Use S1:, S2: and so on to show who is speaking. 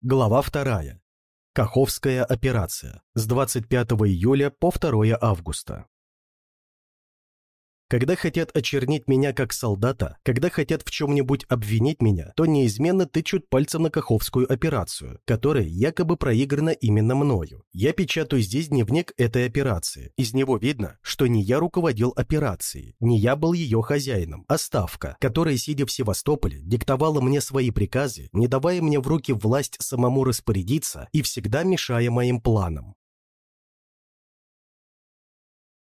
S1: Глава 2. Каховская операция. С 25 июля по 2 августа. Когда хотят очернить меня как солдата, когда хотят в чем-нибудь обвинить меня, то неизменно тычут пальцем на Каховскую операцию, которая якобы проиграна именно мною. Я печатаю здесь дневник этой операции. Из него видно, что не я руководил операцией, не я был ее хозяином, а Ставка, которая, сидя в Севастополе, диктовала мне свои приказы, не давая мне в руки власть самому распорядиться и всегда мешая моим планам.